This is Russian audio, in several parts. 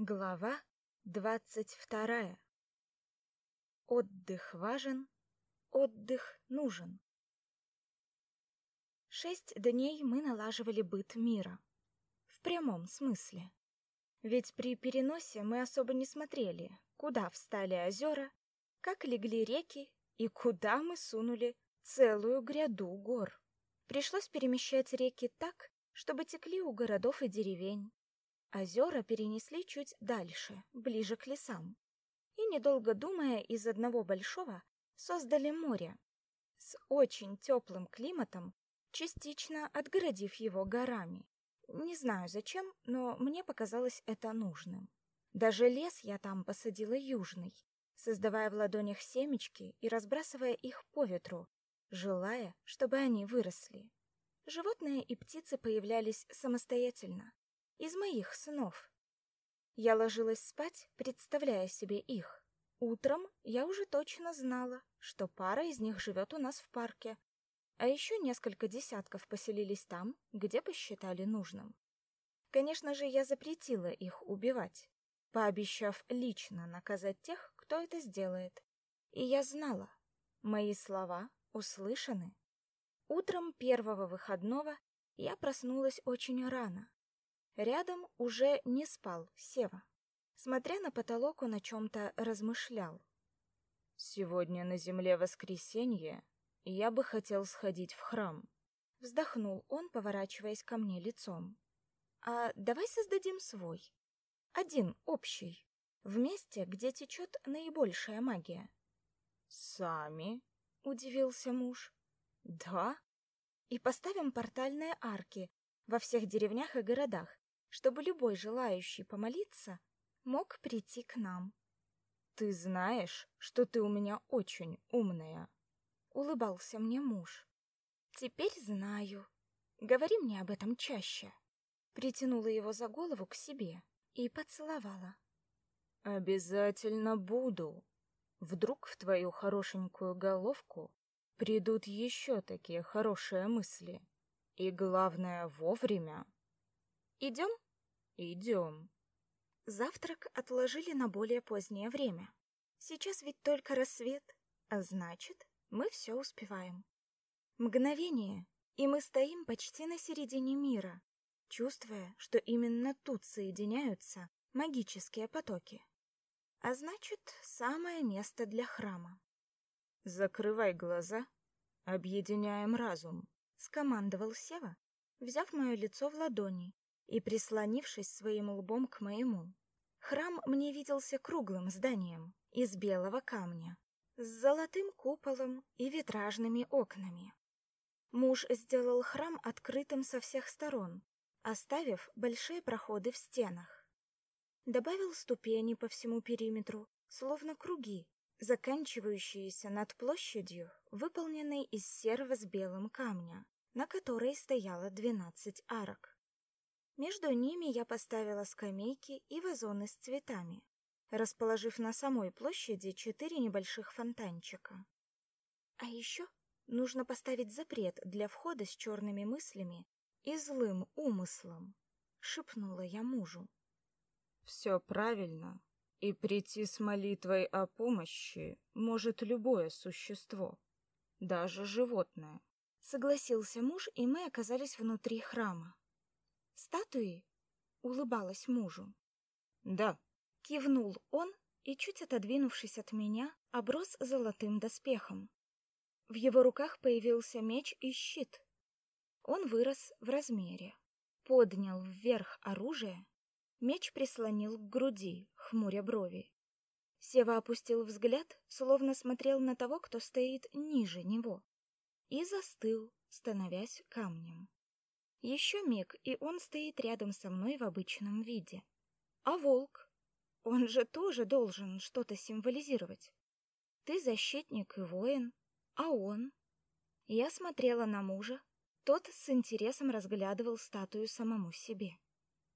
Глава двадцать вторая. Отдых важен, отдых нужен. Шесть дней мы налаживали быт мира. В прямом смысле. Ведь при переносе мы особо не смотрели, куда встали озера, как легли реки и куда мы сунули целую гряду гор. Пришлось перемещать реки так, чтобы текли у городов и деревень. Озера перенесли чуть дальше, ближе к лесам. И, недолго думая, из одного большого создали море с очень теплым климатом, частично отгородив его горами. Не знаю зачем, но мне показалось это нужным. Даже лес я там посадила южный, создавая в ладонях семечки и разбрасывая их по ветру, желая, чтобы они выросли. Животные и птицы появлялись самостоятельно, из моих снов. Я ложилась спать, представляя себе их. Утром я уже точно знала, что пара из них живет у нас в парке, а еще несколько десятков поселились там, где посчитали нужным. Конечно же, я запретила их убивать, пообещав лично наказать тех, кто это сделает. И я знала, мои слова услышаны. Утром первого выходного я проснулась очень рано. Рядом уже не спал Сева. Смотря на потолок, он о чем-то размышлял. «Сегодня на земле воскресенье, я бы хотел сходить в храм». Вздохнул он, поворачиваясь ко мне лицом. «А давай создадим свой. Один, общий. В месте, где течет наибольшая магия». «Сами?» — удивился муж. «Да?» «И поставим портальные арки во всех деревнях и городах, чтобы любой желающий помолиться мог прийти к нам. Ты знаешь, что ты у меня очень умная, улыбался мне муж. Теперь знаю. Говори мне об этом чаще. Притянула его за голову к себе и поцеловала. Обязательно буду. Вдруг в твою хорошенькую головку придут еще такие хорошие мысли. И главное, вовремя. Идем? Идем. Завтрак отложили на более позднее время. Сейчас ведь только рассвет, а значит, мы все успеваем. Мгновение, и мы стоим почти на середине мира, чувствуя, что именно тут соединяются магические потоки. А значит, самое место для храма. Закрывай глаза, объединяем разум, скомандовал Сева, взяв мое лицо в ладони и прислонившись своим лбом к моему. Храм мне виделся круглым зданием из белого камня, с золотым куполом и витражными окнами. Муж сделал храм открытым со всех сторон, оставив большие проходы в стенах. Добавил ступени по всему периметру, словно круги, заканчивающиеся над площадью, выполненной из серого с белым камня, на которой стояло двенадцать арок. Между ними я поставила скамейки и вазоны с цветами, расположив на самой площади четыре небольших фонтанчика. А еще нужно поставить запрет для входа с черными мыслями и злым умыслом, шепнула я мужу. Все правильно, и прийти с молитвой о помощи может любое существо, даже животное. Согласился муж, и мы оказались внутри храма. Статуи? Улыбалась мужу. Да. Кивнул он и, чуть отодвинувшись от меня, оброс золотым доспехом. В его руках появился меч и щит. Он вырос в размере. Поднял вверх оружие. Меч прислонил к груди, хмуря брови. Сева опустил взгляд, словно смотрел на того, кто стоит ниже него, и застыл, становясь камнем. Еще миг, и он стоит рядом со мной в обычном виде. А волк? Он же тоже должен что-то символизировать. Ты защитник и воин, а он? Я смотрела на мужа. Тот с интересом разглядывал статую самому себе.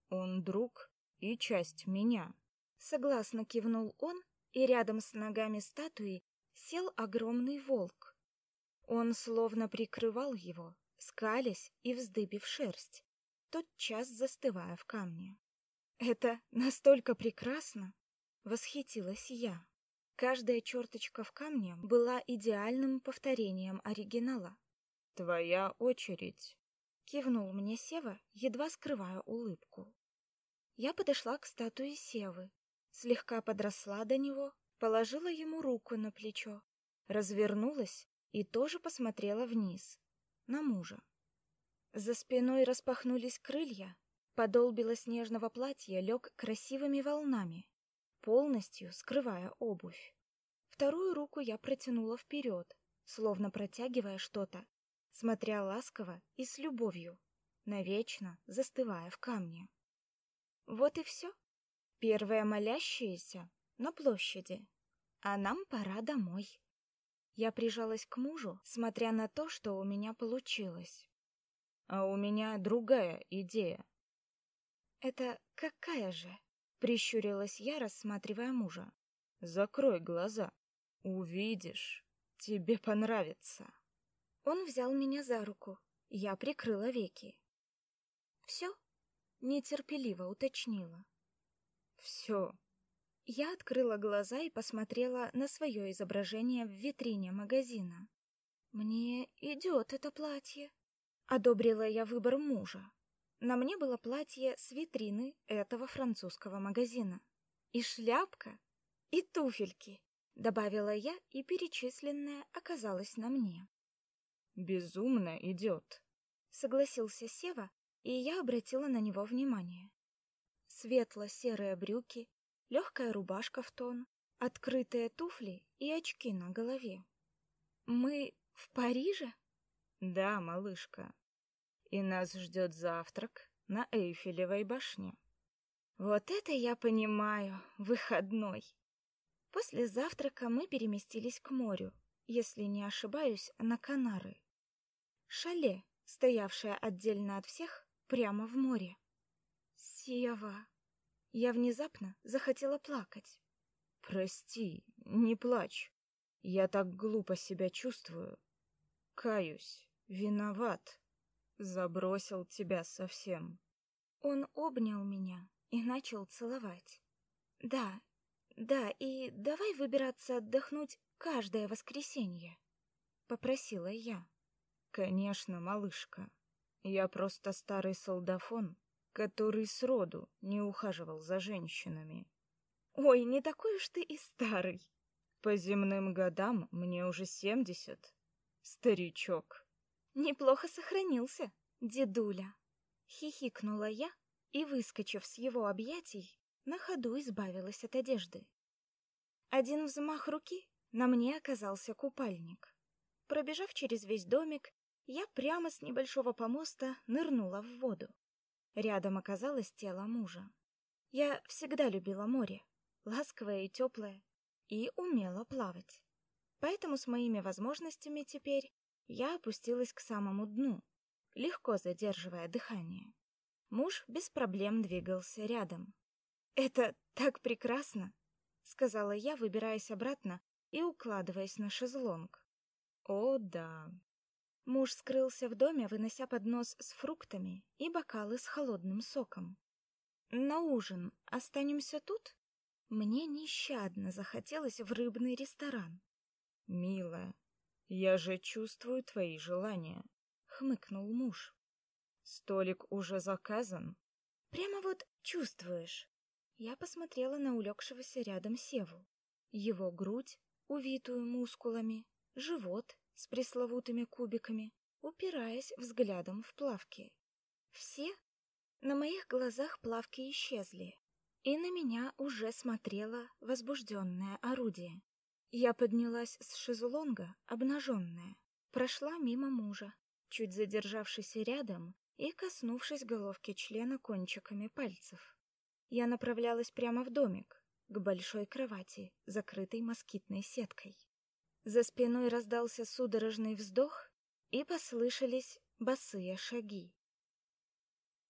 Он друг и часть меня. Согласно кивнул он, и рядом с ногами статуи сел огромный волк. Он словно прикрывал его, скалясь и вздыбив шерсть, тотчас застывая в камне. Это настолько прекрасно, восхитилась я. Каждая черточка в камне была идеальным повторением оригинала. Твоя очередь, кивнул мне Сева, едва скрывая улыбку. Я подошла к статуе Севы, слегка подросла до него, положила ему руку на плечо, развернулась и тоже посмотрела вниз, на мужа. За спиной распахнулись крылья, подол белоснежного платья лег красивыми волнами, полностью скрывая обувь. Вторую руку я протянула вперед, словно протягивая что-то, смотря ласково и с любовью, навечно застывая в камне. Вот и все. Первая молящаяся на площади, а нам пора домой. Я прижалась к мужу, смотря на то, что у меня получилось. А у меня другая идея. Это какая же? Прищурилась я, рассматривая мужа. Закрой глаза. Увидишь. Тебе понравится. Он взял меня за руку. Я прикрыла веки. Все? Нетерпеливо уточнила. Все. Я открыла глаза и посмотрела на свое изображение в витрине магазина. Мне идет это платье. Одобрила я выбор мужа. На мне было платье с витрины этого французского магазина. И шляпка, и туфельки, добавила я, и перечисленное оказалось на мне. Безумно идет, согласился Сева, и я обратила на него внимание. Светло-серые брюки, легкая рубашка в тон, открытые туфли и очки на голове. Мы в Париже? Да, малышка. И нас ждет завтрак на Эйфелевой башне. Вот это я понимаю, выходной. После завтрака мы переместились к морю, если не ошибаюсь, на Канары. Шале, стоявшее отдельно от всех, прямо в море. Сева. Я внезапно захотела плакать. Прости, не плачь. Я так глупо себя чувствую. Каюсь, виноват. Забросил тебя совсем. Он обнял меня и начал целовать. Да, да, и давай выбираться отдохнуть каждое воскресенье, попросила я. Конечно, малышка. Я просто старый солдафон, который сроду не ухаживал за женщинами. Ой, не такой уж ты и старый. По земным годам мне уже семьдесят. Старичок. Неплохо сохранился, дедуля. Хихикнула я и, выскочив с его объятий, на ходу избавилась от одежды. Один взмах руки, на мне оказался купальник. Пробежав через весь домик, я прямо с небольшого помоста нырнула в воду. Рядом оказалось тело мужа. Я всегда любила море, ласковое и теплое, и умела плавать. Поэтому с моими возможностями теперь я опустилась к самому дну, легко задерживая дыхание. Муж без проблем двигался рядом. «Это так прекрасно!» — сказала я, выбираясь обратно и укладываясь на шезлонг. «О, да!» Муж скрылся в доме, вынося поднос с фруктами и бокалы с холодным соком. На ужин останемся тут? Мне нещадно захотелось в рыбный ресторан. Милая, я же чувствую твои желания, хмыкнул муж. Столик уже заказан. Прямо вот чувствуешь. Я посмотрела на улегшегося рядом Севу. Его грудь, увитую мускулами, живот, с пресловутыми кубиками, упираясь взглядом в плавки. Все? На моих глазах плавки исчезли, и на меня уже смотрело возбужденное орудие. Я поднялась с шезлонга, обнаженная, прошла мимо мужа, чуть задержавшись рядом и коснувшись головки члена кончиками пальцев. Я направлялась прямо в домик, к большой кровати, закрытой москитной сеткой. За спиной раздался судорожный вздох, и послышались босые шаги.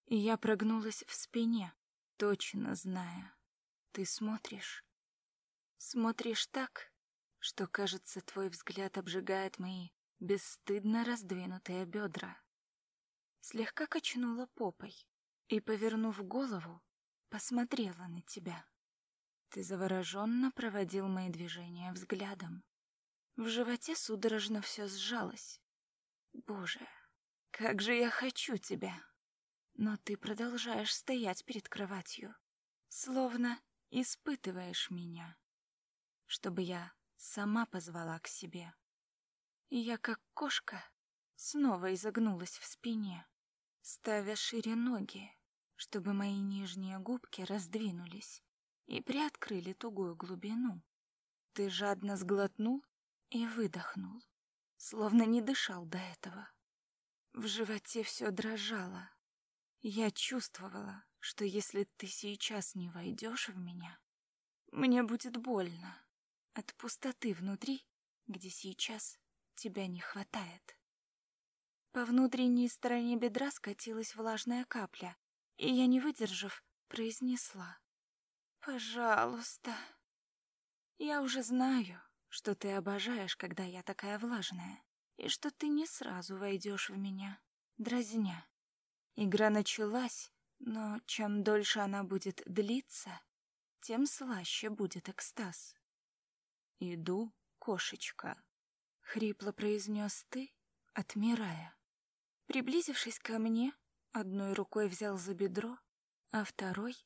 Я прогнулась в спине, точно зная. Ты смотришь. Смотришь так, что, кажется, твой взгляд обжигает мои бесстыдно раздвинутые бедра. Слегка качнула попой и, повернув голову, посмотрела на тебя. Ты завороженно проводил мои движения взглядом. В животе судорожно все сжалось. Боже, как же я хочу тебя! Но ты продолжаешь стоять перед кроватью, словно испытываешь меня, чтобы я сама позвала к себе. Я, как кошка, снова изогнулась в спине, ставя шире ноги, чтобы мои нижние губки раздвинулись и приоткрыли тугую глубину. Ты жадно сглотнул и выдохнул, словно не дышал до этого. В животе все дрожало. Я чувствовала, что если ты сейчас не войдешь в меня, мне будет больно от пустоты внутри, где сейчас тебя не хватает. По внутренней стороне бедра скатилась влажная капля, и я, не выдержав, произнесла. «Пожалуйста». Я уже знаю, что ты обожаешь, когда я такая влажная, и что ты не сразу войдешь в меня, дразня. Игра началась, но чем дольше она будет длиться, тем слаще будет экстаз. «Иду, кошечка», — хрипло произнес ты, отмирая. Приблизившись ко мне, одной рукой взял за бедро, а второй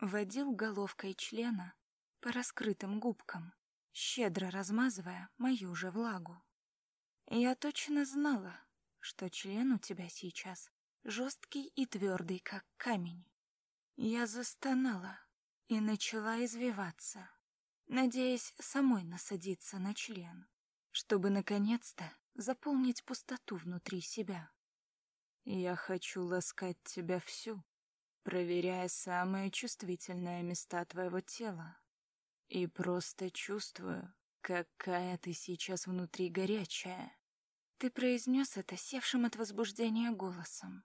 водил головкой члена по раскрытым губкам, щедро размазывая мою же влагу. Я точно знала, что член у тебя сейчас жесткий и твердый, как камень. Я застонала и начала извиваться, надеясь самой насадиться на член, чтобы наконец-то заполнить пустоту внутри себя. Я хочу ласкать тебя всю, проверяя самые чувствительные места твоего тела. И просто чувствую, какая ты сейчас внутри горячая. Ты произнес это севшим от возбуждения голосом.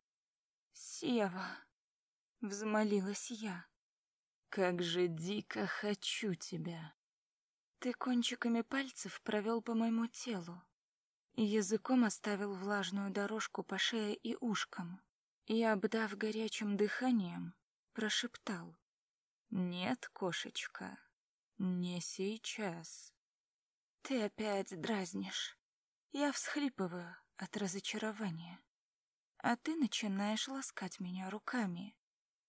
«Сева!» — взмолилась я. «Как же дико хочу тебя!» Ты кончиками пальцев провел по моему телу языком оставил влажную дорожку по шее и ушкам и, обдав горячим дыханием, прошептал. «Нет, кошечка, не сейчас». «Ты опять дразнишь. Я всхлипываю от разочарования. А ты начинаешь ласкать меня руками.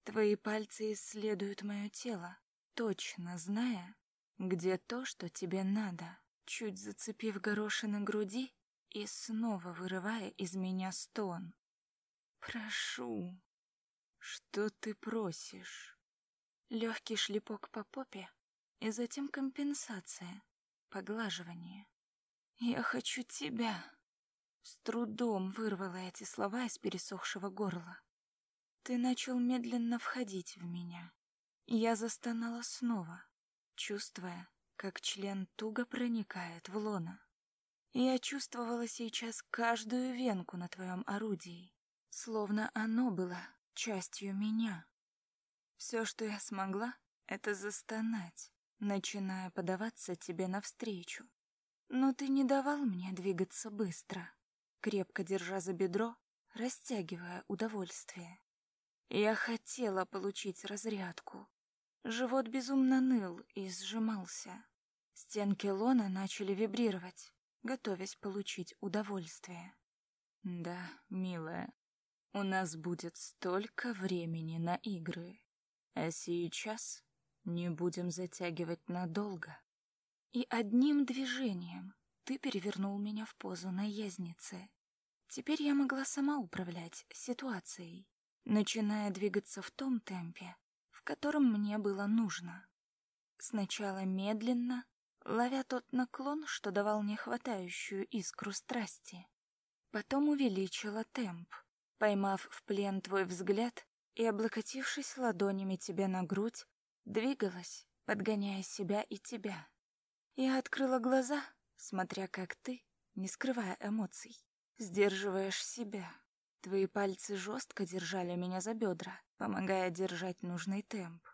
Твои пальцы исследуют мое тело, точно зная, где то, что тебе надо, чуть зацепив горошины груди и снова вырывая из меня стон. Прошу. Что ты просишь? Легкий шлепок по попе и затем компенсация, поглаживание. Я хочу тебя. С трудом вырвала эти слова из пересохшего горла. Ты начал медленно входить в меня. Я застонала снова, чувствуя, как член туго проникает в лоно. Я чувствовала сейчас каждую венку на твоем орудии, словно оно было частью меня. Все, что я смогла, это застонать, начиная подаваться тебе навстречу. Но ты не давал мне двигаться быстро, крепко держа за бедро, растягивая удовольствие. Я хотела получить разрядку. Живот безумно ныл и сжимался. Стенки лона начали вибрировать, готовясь получить удовольствие. Да, милая, у нас будет столько времени на игры. А сейчас не будем затягивать надолго. И одним движением ты перевернул меня в позу наездницы. Теперь я могла сама управлять ситуацией, начиная двигаться в том темпе, в котором мне было нужно. Сначала медленно, ловя тот наклон, что давал мне хватающую искру страсти. Потом увеличила темп, поймав в плен твой взгляд и, облокотившись ладонями тебе на грудь, двигалась, подгоняя себя и тебя. Я открыла глаза, смотря как ты, не скрывая эмоций, сдерживаешь себя. Твои пальцы жестко держали меня за бедра, помогая держать нужный темп.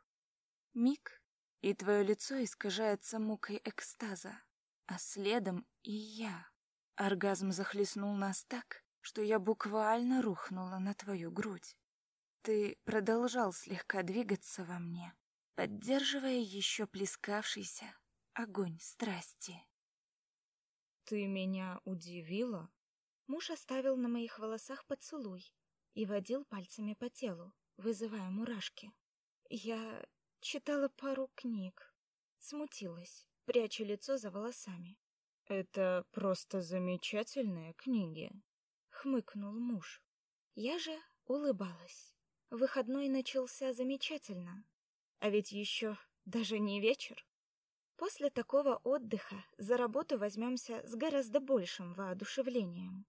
Миг, и твое лицо искажается мукой экстаза, а следом и я. Оргазм захлестнул нас так, что я буквально рухнула на твою грудь. ты продолжал слегка двигаться во мне, поддерживая еще плескавшийся огонь страсти. Ты меня удивила? Муж оставил на моих волосах поцелуй и водил пальцами по телу, вызывая мурашки. Я читала пару книг, смутилась, пряча лицо за волосами. Это просто замечательные книги, хмыкнул муж. Я же улыбалась. Выходной начался замечательно. А ведь еще даже не вечер. После такого отдыха за работу возьмемся с гораздо большим воодушевлением.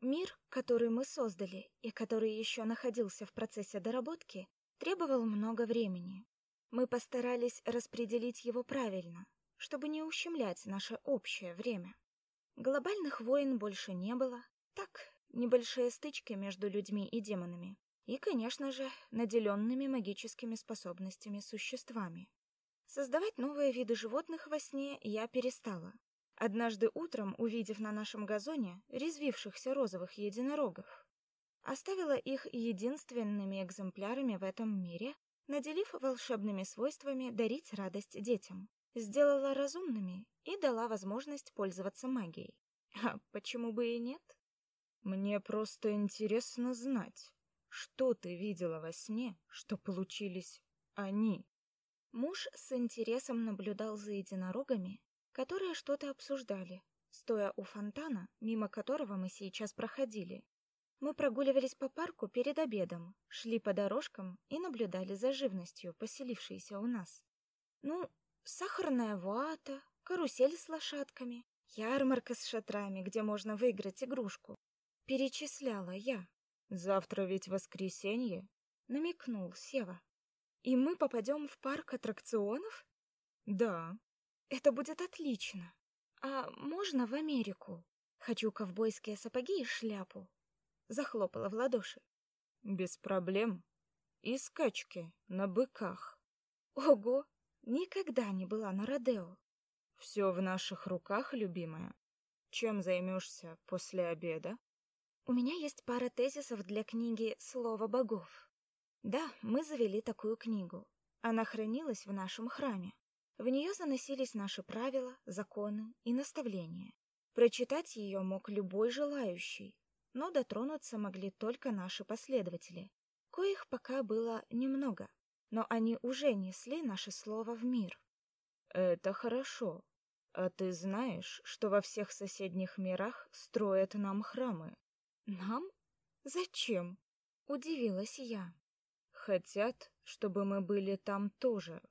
Мир, который мы создали и который еще находился в процессе доработки, требовал много времени. Мы постарались распределить его правильно, чтобы не ущемлять наше общее время. Глобальных войн больше не было. Так, небольшие стычки между людьми и демонами. И, конечно же, наделенными магическими способностями существами. Создавать новые виды животных во сне я перестала. Однажды утром, увидев на нашем газоне резвившихся розовых единорогов, оставила их единственными экземплярами в этом мире, наделив волшебными свойствами дарить радость детям. Сделала разумными и дала возможность пользоваться магией. А почему бы и нет? Мне просто интересно знать, что ты видела во сне, что получились они. Муж с интересом наблюдал за единорогами, которые что-то обсуждали, стоя у фонтана, мимо которого мы сейчас проходили. Мы прогуливались по парку перед обедом, шли по дорожкам и наблюдали за живностью, поселившейся у нас. Ну, сахарная вата, карусель с лошадками, ярмарка с шатрами, где можно выиграть игрушку. Перечисляла я. Завтра ведь воскресенье, намекнул Сева. И мы попадем в парк аттракционов? Да. Это будет отлично. А можно в Америку? Хочу ковбойские сапоги и шляпу. Захлопала в ладоши. Без проблем. И скачки на быках. Ого, никогда не была на родео. Все в наших руках, любимая. Чем займешься после обеда? У меня есть пара тезисов для книги Слово богов. Да, мы завели такую книгу. Она хранилась в нашем храме. В нее заносились наши правила, законы и наставления. Прочитать ее мог любой желающий, но дотронуться могли только наши последователи, коих пока было немного, но они уже несли наше слово в мир. Это хорошо. А ты знаешь, что во всех соседних мирах строят нам храмы? Нам? Зачем? Удивилась я хотят, чтобы мы были там тоже.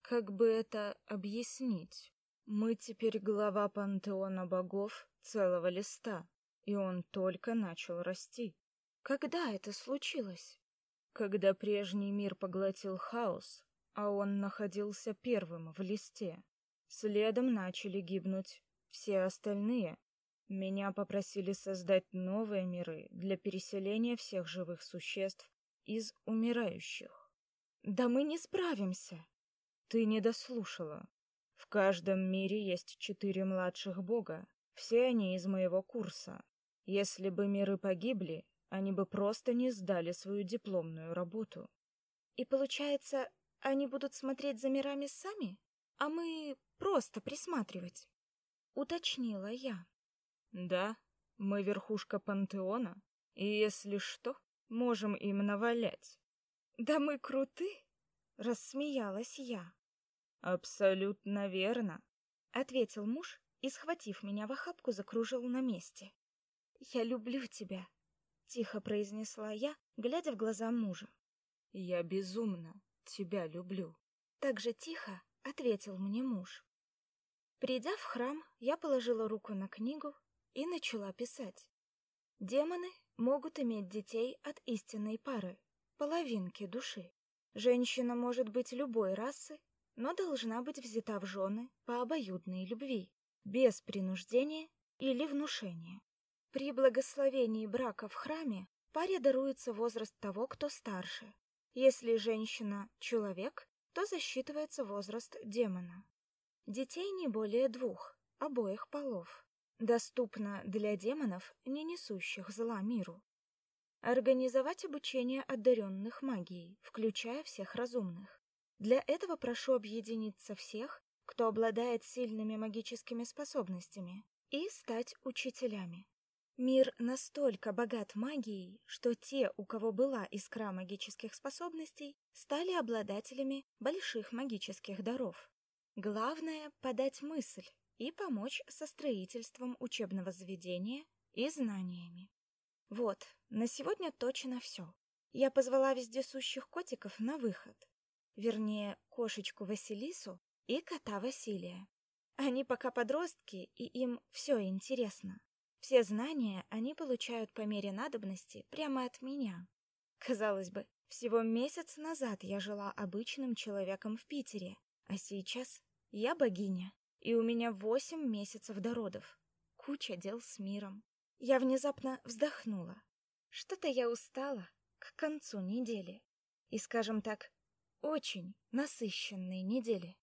Как бы это объяснить? Мы теперь глава пантеона богов целого листа, и он только начал расти. Когда это случилось? Когда прежний мир поглотил хаос, а он находился первым в листе. Следом начали гибнуть все остальные. Меня попросили создать новые миры для переселения всех живых существ из умирающих. Да мы не справимся. Ты не дослушала. В каждом мире есть четыре младших бога. Все они из моего курса. Если бы миры погибли, они бы просто не сдали свою дипломную работу. И получается, они будут смотреть за мирами сами, а мы просто присматривать. Уточнила я. Да, мы верхушка пантеона, и если что, можем им навалять. Да мы круты, рассмеялась я. Абсолютно верно, ответил муж и, схватив меня в охапку, закружил на месте. Я люблю тебя, тихо произнесла я, глядя в глаза мужа. Я безумно тебя люблю. Так же тихо ответил мне муж. Придя в храм, я положила руку на книгу и начала писать. Демоны могут иметь детей от истинной пары, половинки души. Женщина может быть любой расы, но должна быть взята в жены по обоюдной любви, без принуждения или внушения. При благословении брака в храме паре даруется возраст того, кто старше. Если женщина — человек, то засчитывается возраст демона. Детей не более двух, обоих полов доступна для демонов, не несущих зла миру. организовать обучение одаренных магией, включая всех разумных. Для этого прошу объединиться всех, кто обладает сильными магическими способностями, и стать учителями. Мир настолько богат магией, что те, у кого была искра магических способностей, стали обладателями больших магических даров. Главное — подать мысль и помочь со строительством учебного заведения и знаниями. Вот, на сегодня точно все. Я позвала вездесущих котиков на выход. Вернее, кошечку Василису и кота Василия. Они пока подростки, и им все интересно. Все знания они получают по мере надобности прямо от меня. Казалось бы, всего месяц назад я жила обычным человеком в Питере, а сейчас я богиня, и у меня восемь месяцев до родов. Куча дел с миром. Я внезапно вздохнула. Что-то я устала к концу недели. И, скажем так, очень насыщенной недели.